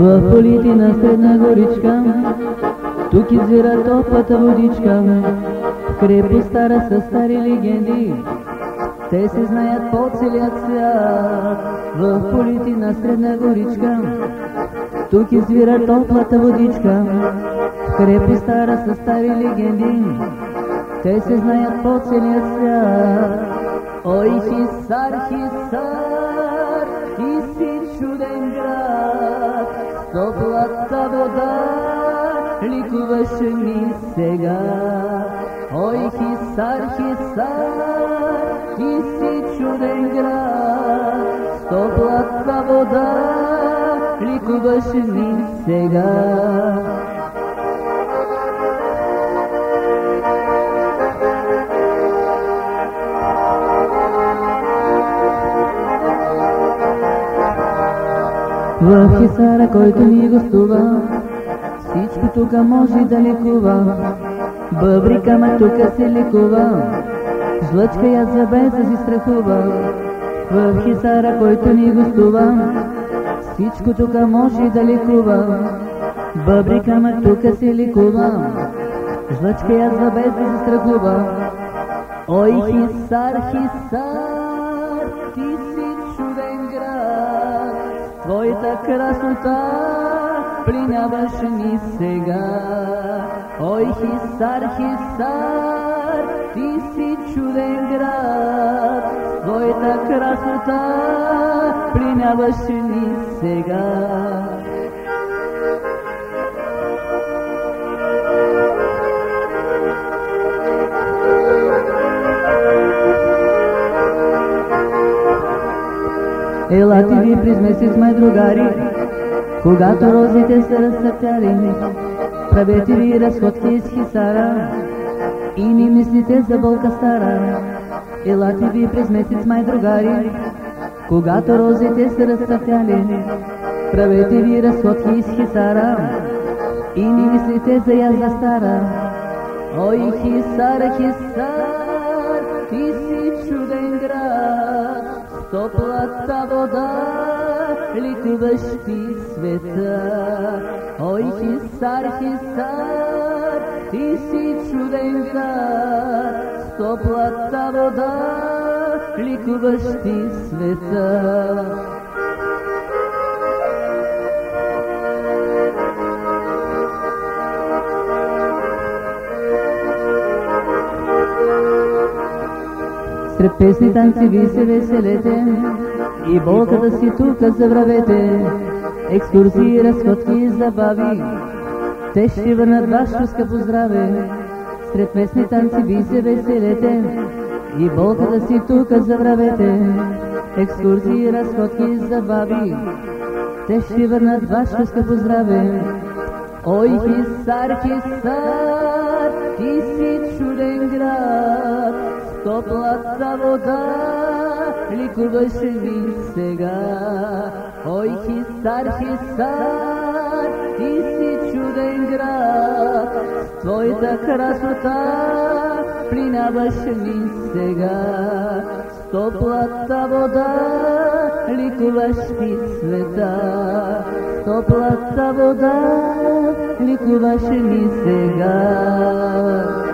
на средна горичка, тук извира топлата водичка. В крепост стара са стари легенди, те се знаят по целият свят. В полите на средна горичка, тук извира топлата водичка. В крепост стара са стари легенди, те се знаят по целият свят. Ой, Хисар, Хисар, топлата вода ликуваш ми сега. Ой, Хисар, Хисар, ти си чуден град, топлата вода ликуваш ми сега. В Хисара, който ни гостува, всичко тук може да лекува. Бъбрика, ма тук се лекува, жлъчка я за без да си страхува. В Хисара, който ни гостува, всичко тук може да лекува. Бъбрика, ма тук се лекува, жлъчка я за без да се страхува. Ой, Хисар, Хисар, твоята красота пленяваш ни сега. Ой, Хисар, Хисар, ти си чуден град, твоята красота пленяваш ни сега. Елате ви през месец май, другари, когато розите са разцъптяли. Правете ви разходки из Хисара и не мислите за болка стара. Елате ви през месец май, другари, когато розите са разцъптяли. Правете ви разходки из Хисара и не мислите за язда стара. Ой, Хисар, Хисар, ти света. Ой, Хисар, Хисар, ти си чуден град, топлата вода ликуваш ти света. Сред песни танци ви се веселете и болката си тук забравете. Екскурзии, разходки и забави, те ще върнат вашето скъпо здраве. Сред песни танци ви се веселете и болката си тук забравете. Екскурзии, разходки и забави, те ще върнат вашето скъпо здраве. Ой, Хисар, Хисар, ти си чуден град, топлата вода ликуваш ви сега. Ой, Хисар, Хисар, ти си чуден град, твоята красота пленяваш ми сега. С топлата вода ликуваш ти света, с топлата вода ликуваш ми сега.